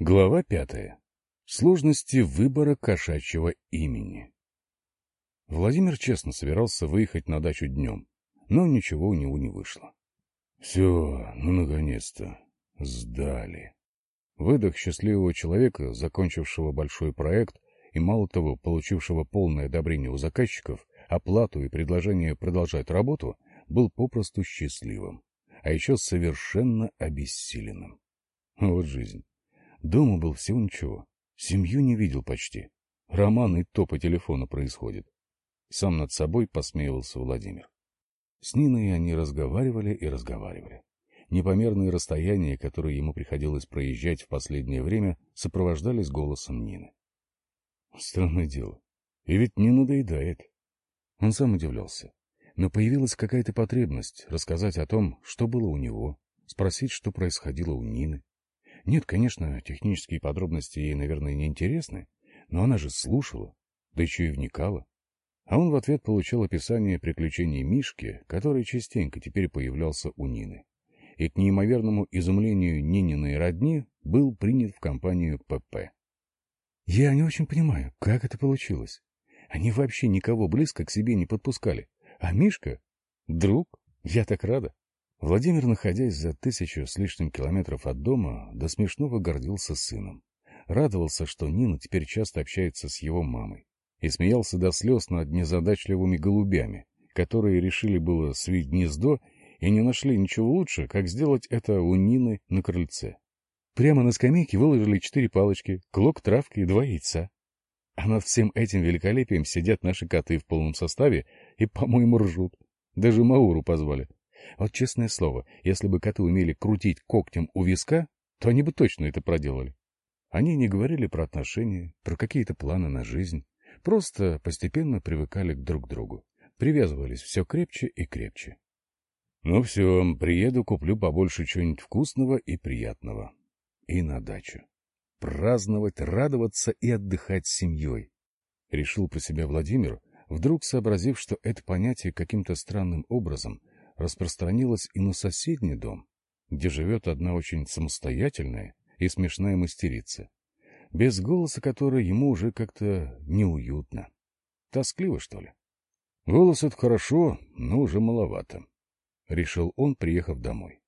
Глава пятая. Сложности выбора кошачьего имени. Владимир честно собирался выехать на дачу днем, но ничего у него не вышло. Все, ну, наконец-то, сдали. Выдох счастливого человека, закончившего большой проект и, мало того, получившего полное одобрение у заказчиков, оплату и предложение продолжать работу, был попросту счастливым, а еще совершенно обессиленным. Вот жизнь. Дома был всего ничего. Семью не видел почти. Роман и то по телефону происходит. Сам над собой посмеивался Владимир. С Ниной они разговаривали и разговаривали. Непомерные расстояния, которые ему приходилось проезжать в последнее время, сопровождались голосом Нины. Странное дело. И ведь не надоедает. Он сам удивлялся. Но появилась какая-то потребность рассказать о том, что было у него, спросить, что происходило у Нины. Нет, конечно, технические подробности ей, наверное, не интересны, но она же слушала, да еще и вникала. А он в ответ получил описание приключений Мишки, который частенько теперь появлялся у Нины. И к неимоверному изумлению Нининой родни был принят в компанию ПП. Я не очень понимаю, как это получилось. Они вообще никого близко к себе не подпускали. А Мишка — друг. Я так рада. Владимир, находясь за тысячу с лишним километров от дома, до смешного гордился сыном. Радовался, что Нина теперь часто общается с его мамой. И смеялся до слез над незадачливыми голубями, которые решили было свить гнездо и не нашли ничего лучше, как сделать это у Нины на крыльце. Прямо на скамейке выложили четыре палочки, клок травки и два яйца. А над всем этим великолепием сидят наши коты в полном составе и, по-моему, ржут. Даже Мауру позвали. Вот честное слово, если бы коты умели крутить когтем у виска, то они бы точно это проделали. Они не говорили про отношения, про какие-то планы на жизнь, просто постепенно привыкали друг к другу, привязывались все крепче и крепче. Ну все, приеду, куплю побольше чего-нибудь вкусного и приятного. И на дачу. Праздновать, радоваться и отдыхать с семьей. Решил про себя Владимир, вдруг сообразив, что это понятие каким-то странным образом — распространилась и на соседний дом, где живет одна очень самостоятельная и смешная мастерица, без голоса которой ему уже как-то неуютно. Тоскливо, что ли? Голос — это хорошо, но уже маловато. Решил он, приехав домой.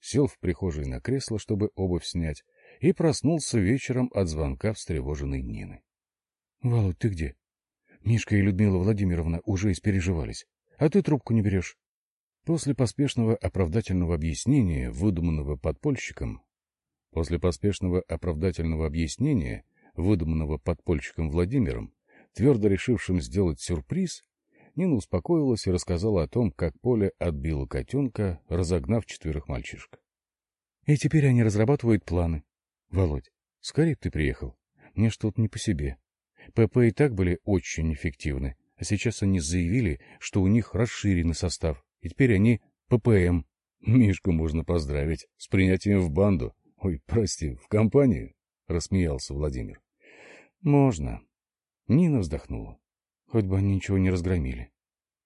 Сел в прихожей на кресло, чтобы обувь снять, и проснулся вечером от звонка встревоженной Нины. — Володь, ты где? Мишка и Людмила Владимировна уже испереживались. А ты трубку не берешь. После поспешного оправдательного объяснения, выдуманного подпольщиком, после поспешного оправдательного объяснения, выдуманного подпольщиком Владимиром, твердо решившим сделать сюрприз, Нина успокоилась и рассказала о том, как Поля отбила котенка, разогнав четверых мальчишек. И теперь они разрабатывают планы. Володь, скорее ты приехал. Мне что-то не по себе. ПП и так были очень эффективны, а сейчас они заявили, что у них расширенный состав и теперь они ППМ. Мишку можно поздравить с принятием в банду. Ой, прости, в компанию, — рассмеялся Владимир. Можно. Нина вздохнула. Хоть бы они ничего не разгромили.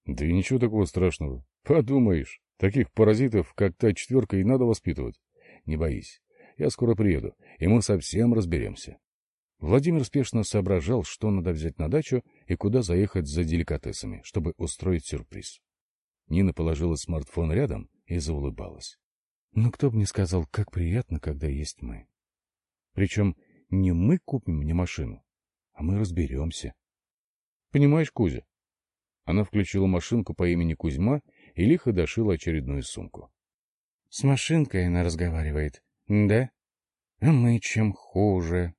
Да и ничего такого страшного. Подумаешь, таких паразитов, как та четверка, и надо воспитывать. Не боись, я скоро приеду, и мы совсем разберемся. Владимир спешно соображал, что надо взять на дачу и куда заехать за деликатесами, чтобы устроить сюрприз. Нина положила смартфон рядом и заулыбалась. Ну, кто бы мне сказал, как приятно, когда есть мы. Причем не мы купим мне машину, а мы разберемся. Понимаешь, Кузя? Она включила машинку по имени Кузьма и лихо дошила очередную сумку. С машинкой она разговаривает, да? А мы чем хуже.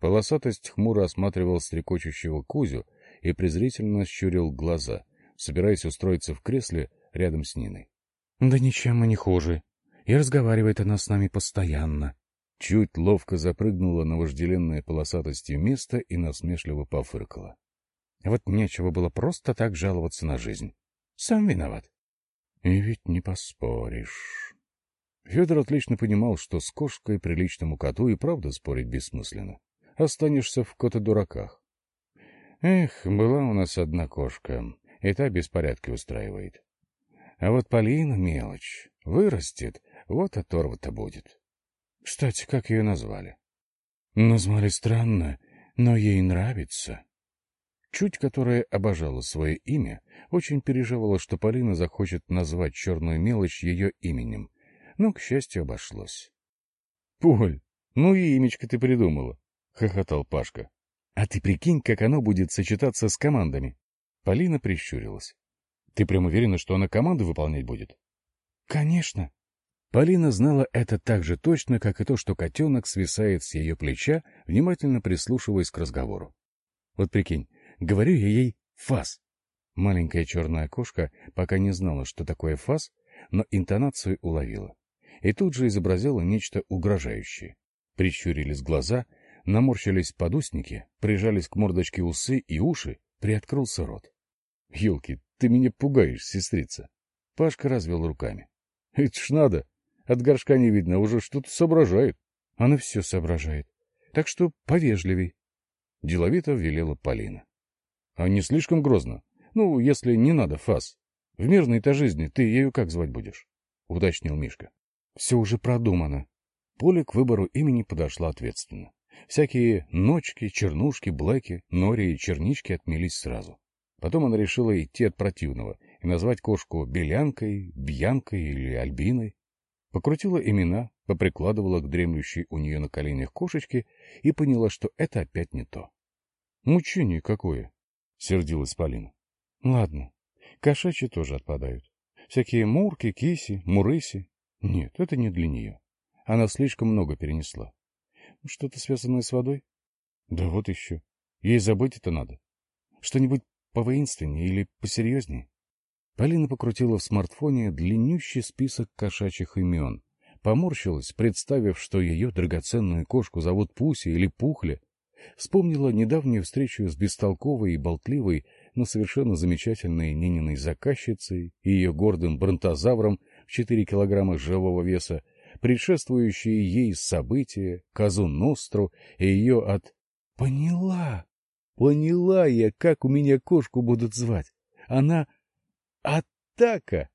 Полосатость хмуро осматривал стрекочущего Кузю и презрительно щурил глаза — собираясь устроиться в кресле рядом с Ниной. — Да ничем мы не хуже. И разговаривает она с нами постоянно. Чуть ловко запрыгнула на вожделенное полосатостью место и насмешливо пофыркала. Вот нечего было просто так жаловаться на жизнь. Сам виноват. И ведь не поспоришь. Федор отлично понимал, что с кошкой приличному коту и правда спорить бессмысленно. Останешься в кота-дураках. Эх, была у нас одна кошка и та беспорядки устраивает. А вот Полина мелочь. Вырастет, вот оторва-то будет. Кстати, как ее назвали? Назвали странно, но ей нравится. Чуть, которая обожала свое имя, очень переживала, что Полина захочет назвать черную мелочь ее именем, но, к счастью, обошлось. — Поль, ну и имечко ты придумала, — хохотал Пашка. — А ты прикинь, как оно будет сочетаться с командами. Полина прищурилась. — Ты прям уверена, что она команды выполнять будет? — Конечно. Полина знала это так же точно, как и то, что котенок свисает с ее плеча, внимательно прислушиваясь к разговору. Вот прикинь, говорю я ей «фас». Маленькая черная кошка пока не знала, что такое «фас», но интонацию уловила. И тут же изобразила нечто угрожающее. Прищурились глаза, наморщились подусники, прижались к мордочке усы и уши, приоткрылся рот. — Елки, ты меня пугаешь, сестрица. Пашка развел руками. — Это ж надо. От горшка не видно, уже что-то соображает. Она все соображает. Так что повежливей. Деловито велела Полина. — А не слишком грозно? Ну, если не надо фас. В мирной-то жизни ты ею как звать будешь? — уточнил Мишка. — Все уже продумано. Поле к выбору имени подошла ответственно. Всякие ночки, чернушки, блэки, нори и чернички отмелись сразу. Потом она решила идти от противного и назвать кошку Белянкой, Бьянкой или Альбиной. Покрутила имена, поприкладывала к дремлющей у нее на коленях кошечке и поняла, что это опять не то. — Мучение какое! — сердилась Полина. — Ладно, кошачьи тоже отпадают. Всякие мурки, киси, мурыси. Нет, это не для нее. Она слишком много перенесла. Что-то связанное с водой? Да вот еще. Ей забыть это надо. Что-нибудь повоинственнее или посерьезнее? Полина покрутила в смартфоне длиннющий список кошачьих имен. Поморщилась, представив, что ее драгоценную кошку зовут Пуси или Пухля. Вспомнила недавнюю встречу с бестолковой и болтливой, но совершенно замечательной Нининой заказчицей и ее гордым бронтозавром в 4 килограмма живого веса, предшествующие ей события, Казу Ностру и ее от... Поняла! Поняла я, как у меня кошку будут звать. Она Атака!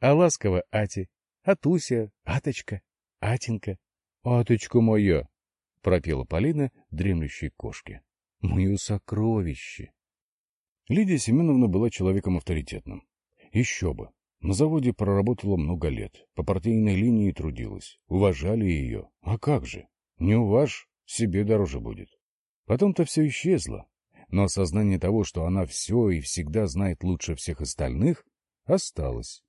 А ласково Ати, Атуся, Аточка, Атенька. Аточка моя! — пропела Полина дремлющей кошке. — Мое сокровище! Лидия Семеновна была человеком авторитетным. Еще бы. На заводе проработала много лет, по партийной линии трудилась, уважали ее. А как же? Не уваж, себе дороже будет. Потом-то все исчезло, но осознание того, что она все и всегда знает лучше всех остальных, осталось.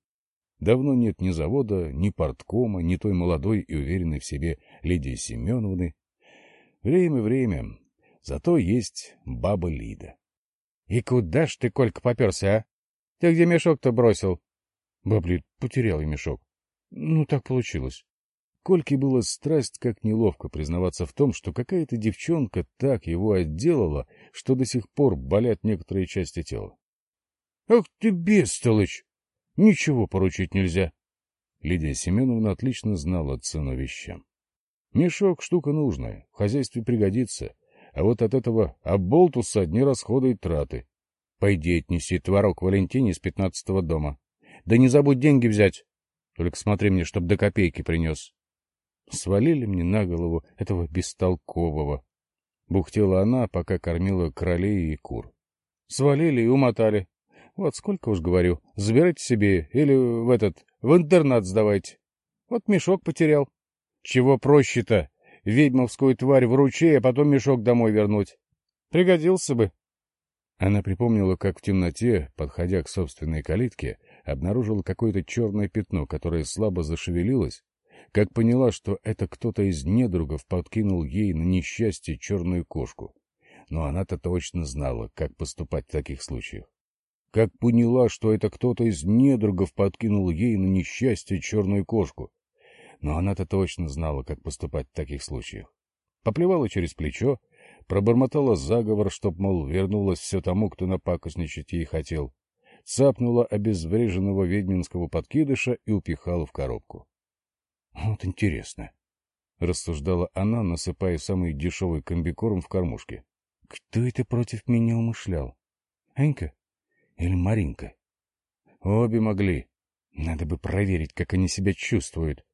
Давно нет ни завода, ни порткома, ни той молодой и уверенной в себе Лидии Семеновны. Время, время. Зато есть баба Лида. — И куда ж ты, Колька, поперся, а? Ты где мешок-то бросил? Баблит, потерял я мешок. Ну, так получилось. Кольке было страсть как неловко признаваться в том, что какая-то девчонка так его отделала, что до сих пор болят некоторые части тела. — Ах ты, бестолочь! Ничего поручить нельзя. Лидия Семеновна отлично знала цену вещам. Мешок — штука нужная, в хозяйстве пригодится, а вот от этого оболтуса одни расходы и траты. Пойди отнеси творог Валентине с пятнадцатого дома. Да не забудь деньги взять. Только смотри мне, чтоб до копейки принес. Свалили мне на голову этого бестолкового. Бухтела она, пока кормила кролей и кур. Свалили и умотали. Вот сколько уж говорю, забирайте себе или в этот, в интернат сдавайте. Вот мешок потерял. Чего проще-то? Ведьмовскую тварь в ручей, а потом мешок домой вернуть. Пригодился бы. Она припомнила, как в темноте, подходя к собственной калитке, обнаружила какое-то черное пятно, которое слабо зашевелилось, как поняла, что это кто-то из недругов подкинул ей на несчастье черную кошку. Но она-то точно знала, как поступать в таких случаях. Как поняла, что это кто-то из недругов подкинул ей на несчастье черную кошку. Но она-то точно знала, как поступать в таких случаях. Поплевала через плечо, пробормотала заговор, чтоб, мол, вернулась все тому, кто напакостничать ей хотел, цапнула обезвреженного ведьминского подкидыша и упихала в коробку. Вот интересно, — рассуждала она, насыпая самый дешевый комбикорм в кормушке. — Кто это против меня умышлял? Анька или Маринка? Обе могли. Надо бы проверить, как они себя чувствуют.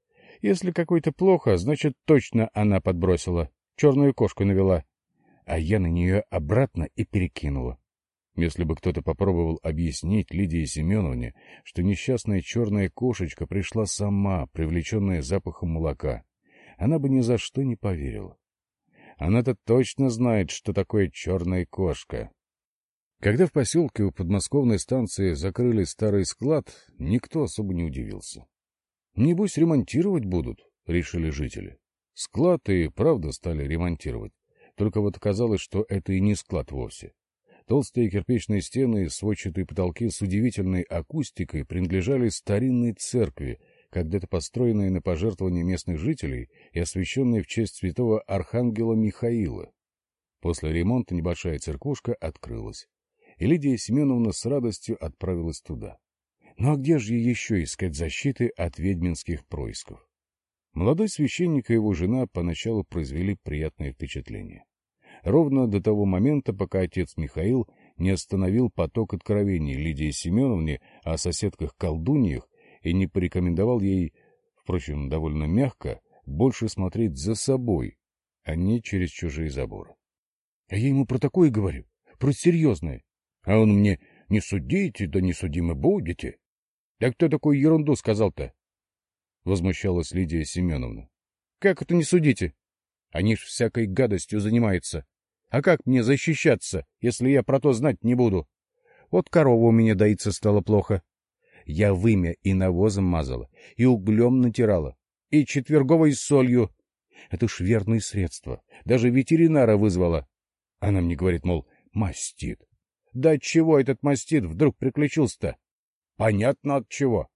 Если какой-то плохо, значит, точно она подбросила. черную кошку навела, а я на нее обратно и перекинула. Если бы кто-то попробовал объяснить Лидии Семеновне, что несчастная черная кошечка пришла сама, привлеченная запахом молока, она бы ни за что не поверила. Она-то точно знает, что такое черная кошка. Когда в поселке у подмосковной станции закрыли старый склад, никто особо не удивился. «Небось, ремонтировать будут», — решили жители. Склад и правда стали ремонтировать. Только вот оказалось, что это и не склад вовсе. Толстые кирпичные стены и сводчатые потолки с удивительной акустикой принадлежали старинной церкви, когда-то построенной на пожертвования местных жителей и освященной в честь святого архангела Михаила. После ремонта небольшая церквушка открылась, и Лидия Семеновна с радостью отправилась туда. Ну а где же ей еще искать защиты от ведьминских происков? Молодой священник и его жена поначалу произвели приятное впечатление ровно до того момента, пока отец Михаил не остановил поток откровений Лидии Семеновне о соседках-колдуньях и не порекомендовал ей, впрочем, довольно мягко, больше смотреть за собой, а не через чужие заборы. А я ему про такое говорю, про серьезное. А он мне «не судите, да не судимы будете». Да кто такую ерунду сказал-то? Возмущалась Лидия Семеновна. Как это не судите? Они ж всякой гадостью занимаются. А как мне защищаться, если я про то знать не буду? Вот корова у меня доиться стало плохо. Я вымя и навозом мазала, и углем натирала, и четверговой солью. Это ж верные средства. Даже ветеринара вызвала. Она мне говорит, мол, мастит. Да от чего этот мастит вдруг приключился-то? Понятно от чего.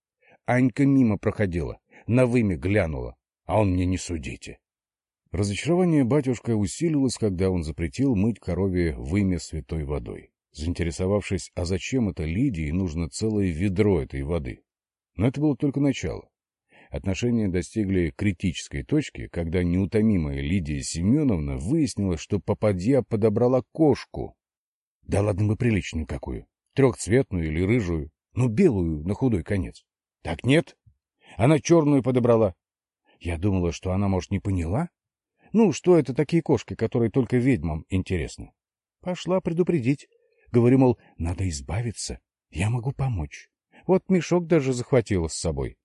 Анька мимо проходила, на вымя глянула, а он мне не судите. Разочарование батюшка усилилось, когда он запретил мыть корове вымя святой водой, заинтересовавшись, а зачем это Лидии нужно целое ведро этой воды. Но это было только начало. Отношения достигли критической точки, когда неутомимая Лидия Семеновна выяснила, что попадья подобрала кошку. Да ладно бы приличную какую, трехцветную или рыжую, но белую на худой конец. Так нет, она черную подобрала. Я думала, что она, может, не поняла, ну, что это такие кошки, которые только ведьмам интересны? Пошла предупредить. Говорю, мол, надо избавиться. Я могу помочь. Вот мешок даже захватила с собой.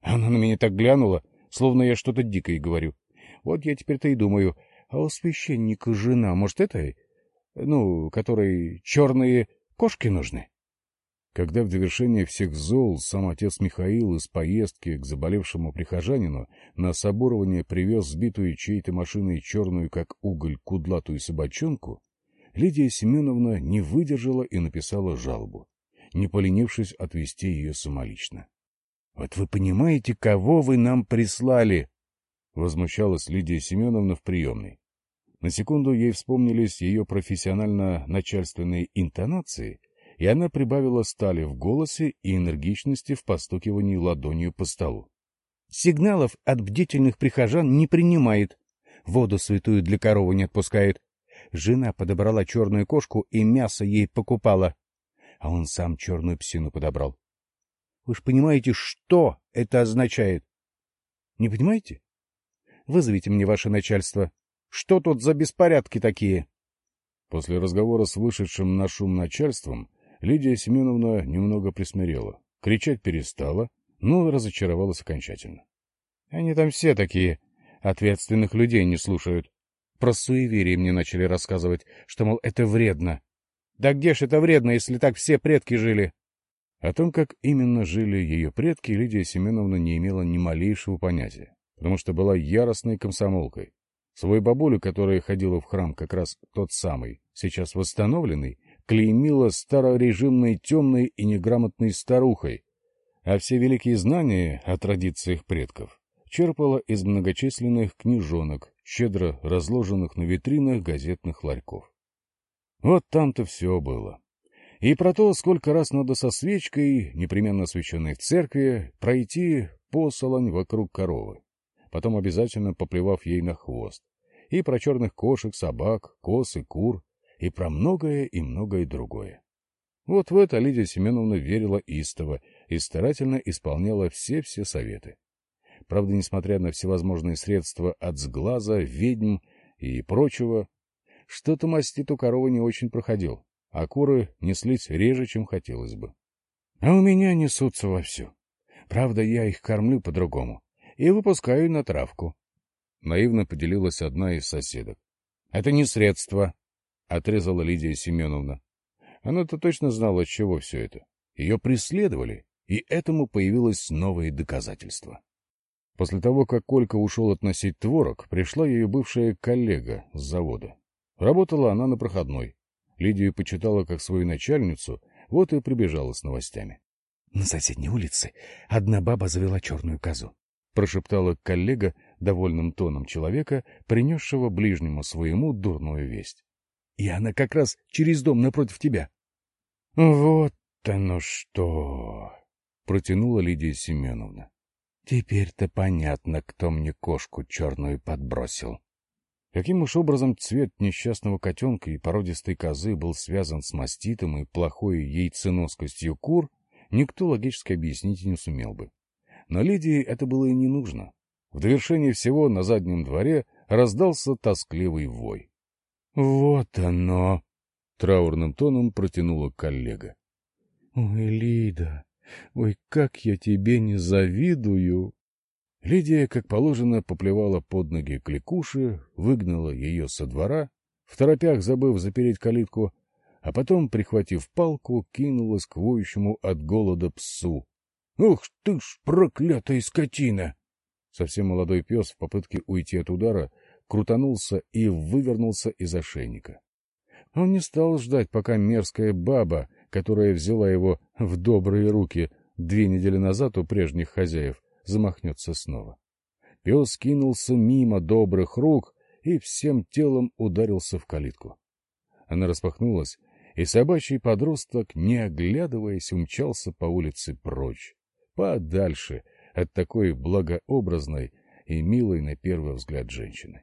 Она на меня так глянула, словно я что-то дикое говорю. Вот я теперь-то и думаю, а у священника жена, может, это, ну, которой черные кошки нужны? Когда в довершение всех зол сам отец Михаил из поездки к заболевшему прихожанину на соборование привез сбитую чьей-то машиной черную, как уголь, кудлатую собачонку, Лидия Семеновна не выдержала и написала жалобу, не поленившись отвезти ее самолично. — Вот вы понимаете, кого вы нам прислали? — возмущалась Лидия Семеновна в приемной. На секунду ей вспомнились ее профессионально-начальственные интонации — и она прибавила стали в голосе и энергичности в постукивании ладонью по столу. «Сигналов от бдительных прихожан не принимает, воду святую для коровы не отпускает. Жена подобрала черную кошку и мясо ей покупала, а он сам черную псину подобрал. Вы ж понимаете, что это означает? Не понимаете? Вызовите мне ваше начальство. Что тут за беспорядки такие?» После разговора с вышедшим на шум начальством Лидия Семеновна немного присмирела. Кричать перестала, но разочаровалась окончательно. — Они там все такие. Ответственных людей не слушают. Про суеверие мне начали рассказывать, что, мол, это вредно. Да где ж это вредно, если так все предки жили? О том, как именно жили ее предки, Лидия Семеновна не имела ни малейшего понятия, потому что была яростной комсомолкой. Свою бабулю, которая ходила в храм как раз тот самый, сейчас восстановленный, клеймила старорежимной темной и неграмотной старухой, а все великие знания о традициях предков черпала из многочисленных книжонок, щедро разложенных на витринах газетных ларьков. Вот там-то все было. И про то, сколько раз надо со свечкой, непременно освященной в церкви, пройти посолонь вокруг коровы, потом обязательно поплевав ей на хвост, и про черных кошек, собак, коз и кур, и про многое и многое другое. Вот в это Лидия Семеновна верила истово и старательно исполняла все-все советы. Правда, несмотря на всевозможные средства от сглаза, ведьм и прочего. Что-то мастит у коровы не очень проходил, а куры неслись реже, чем хотелось бы. А у меня несутся вовсю. Правда, я их кормлю по-другому и выпускаю на травку. Наивно поделилась одна из соседок. — Это не средство, — отрезала Лидия Семеновна. Она-то точно знала, от чего все это. Ее преследовали, и этому появилось новое доказательство. После того, как Колька ушел относить творог, пришла ее бывшая коллега с завода. Работала она на проходной. Лидию почитала как свою начальницу, вот и прибежала с новостями. — На соседней улице одна баба завела черную козу, — прошептала коллега довольным тоном человека, принесшего ближнему своему дурную весть. — И она как раз через дом напротив тебя. — Вот оно что! — протянула Лидия Семеновна. — Теперь-то понятно, кто мне кошку черную подбросил. Каким уж образом цвет несчастного котенка и породистой козы был связан с маститом и плохой яйценоскостью кур, никто логически объяснить не сумел бы. Но Лидии это было и не нужно. В довершение всего на заднем дворе раздался тоскливый вой. — Вот оно! — траурным тоном протянула коллега. — Ой, Лида, ой, как я тебе не завидую! Лидия, как положено, поплевала под ноги кликуши, выгнала ее со двора, в торопях забыв запереть калитку, а потом, прихватив палку, кинулась к воющему от голода псу. — Ух ты ж, проклятая скотина! Совсем молодой пес в попытке уйти от удара крутанулся и вывернулся из ошейника. Он не стал ждать, пока мерзкая баба, которая взяла его в добрые руки две недели назад у прежних хозяев, замахнется снова. Пес кинулся мимо добрых рук и всем телом ударился в калитку. Она распахнулась, и собачий подросток, не оглядываясь, умчался по улице прочь, подальше от такой благообразной и милой на первый взгляд женщины.